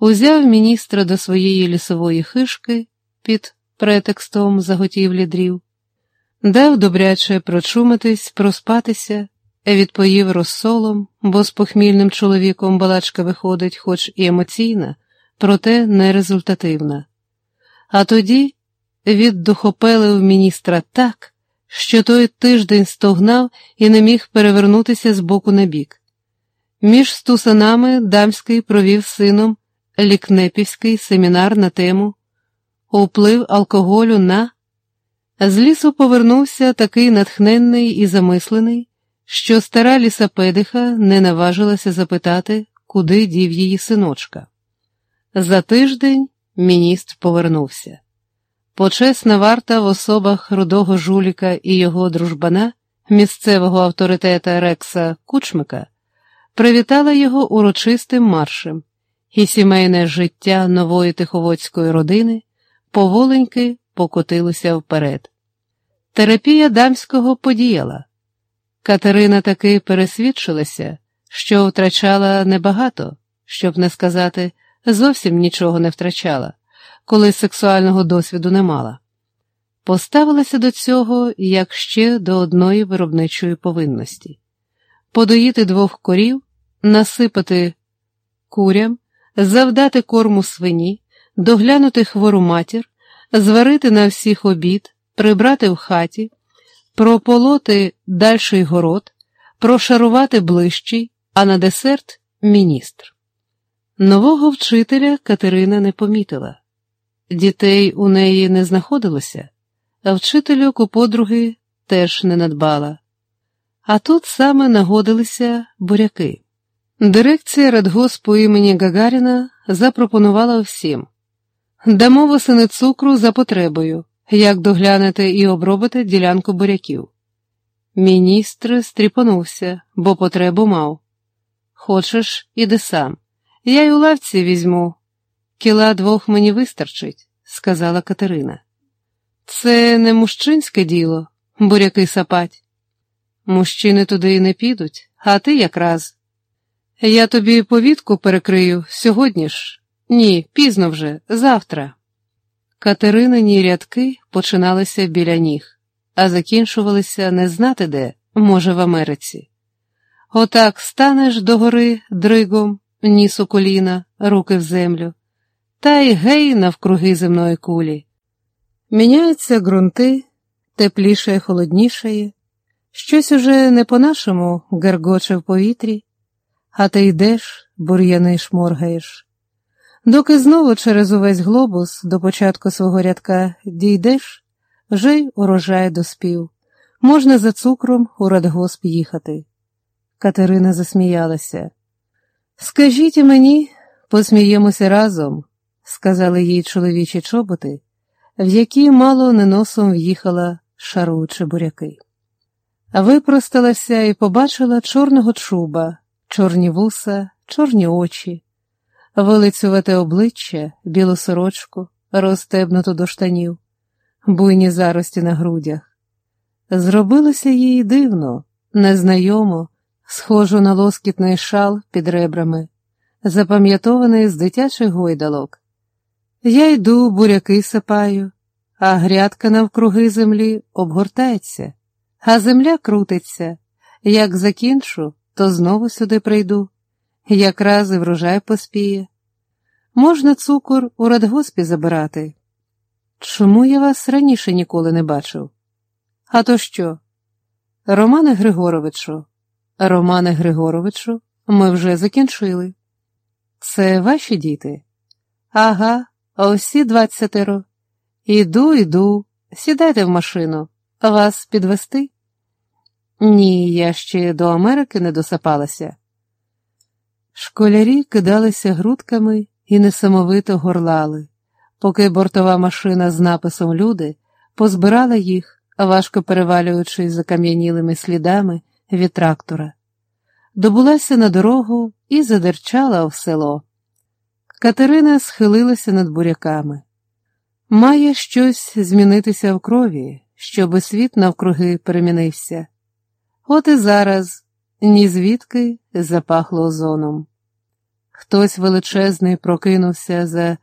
узяв міністра до своєї лісової хишки під претекстом заготівлі дрів, дав добряче прочумитись, проспатися, відпоїв розсолом, бо з похмільним чоловіком балачка виходить, хоч і емоційна, проте нерезультативна. А тоді віддухопелив міністра так, що той тиждень стогнав і не міг перевернутися з боку на бік. Між стусанами Дамський провів сином лікнепівський семінар на тему Уплив алкоголю на. З лісу повернувся такий натхненний і замислений, що стара лісапедиха не наважилася запитати, куди дів її синочка. За тиждень міністр повернувся. Почесна варта в особах рудого жуліка і його дружбана, місцевого авторитета Рекса Кучмика, привітала його урочистим маршем, і сімейне життя нової тиховодської родини поволеньки покотилося вперед. Терапія дамського подіяла. Катерина таки пересвідчилася, що втрачала небагато, щоб не сказати, зовсім нічого не втрачала, коли сексуального досвіду не мала. Поставилася до цього як ще до одної виробничої повинності подоїти двох корів, насипати курям, завдати корму свині, доглянути хвору матір, зварити на всіх обід, прибрати в хаті, прополоти дальший город, прошарувати ближчий, а на десерт міністр. Нового вчителя Катерина не помітила. Дітей у неї не знаходилося, а вчительок у подруги теж не надбала. А тут саме нагодилися буряки. Дирекція радгоспу імені Гагаріна запропонувала всім дамо восени цукру за потребою, як доглянете і обробите ділянку буряків. Міністр стріпонувся, бо потребу мав. Хочеш, іди сам. Я й у лавці візьму. Кіла двох мені вистачить, сказала Катерина. Це не мужчинське діло, буряки сапать. Мужчини туди й не підуть, а ти якраз. Я тобі повідку перекрию сьогодні ж. Ні, пізно вже, завтра. Катеринині рядки починалися біля ніг, а закінчувалися не знати де, може, в Америці. Отак станеш догори дригом, ніс у коліна, руки в землю, та й гей навкруги земної кулі. Міняються ґрунти, тепліше, холоднішає, щось уже не по-нашому гергоче в повітрі, а ти йдеш, бур'яни шморгаєш. Доки знову через увесь глобус до початку свого рядка дійдеш, вже й урожай доспів, можна за цукром у радгосп їхати. Катерина засміялася. Скажіть мені, посміємося разом, сказали їй чоловічі чоботи, в які мало не носом в'їхала шаручі буряки. Випросталася і побачила чорного чуба, чорні вуса, чорні очі, вилицювате обличчя, білу сорочку, розстебнуту до штанів, буйні зарості на грудях. Зробилося їй дивно, незнайомо, схожу на лоскітний шал під ребрами, запам'ятований з дитячих гойдалок. Я йду, буряки сапаю, а грядка навкруги землі обгортається, а земля крутиться. Як закінчу, то знову сюди прийду, якраз і врожай поспіє. Можна цукор у радгоспі забирати. Чому я вас раніше ніколи не бачив? А то що? Романе Григоровичу, Романе Григоровичу, ми вже закінчили. Це ваші діти? Ага, усі двадцятеро. Іду, іду, сідайте в машину, вас підвести? Ні, я ще до Америки не досапалася. Школярі кидалися грудками і несамовито горлали, поки бортова машина з написом Люди позбирала їх, важко перевалюючись закам'янілими слідами від трактора. Добулася на дорогу і задерчала в село. Катерина схилилася над буряками. Має щось змінитися в крові, щоби світ навкруги перемінився. От і зараз ні звідки запахло озоном. Хтось величезний прокинувся за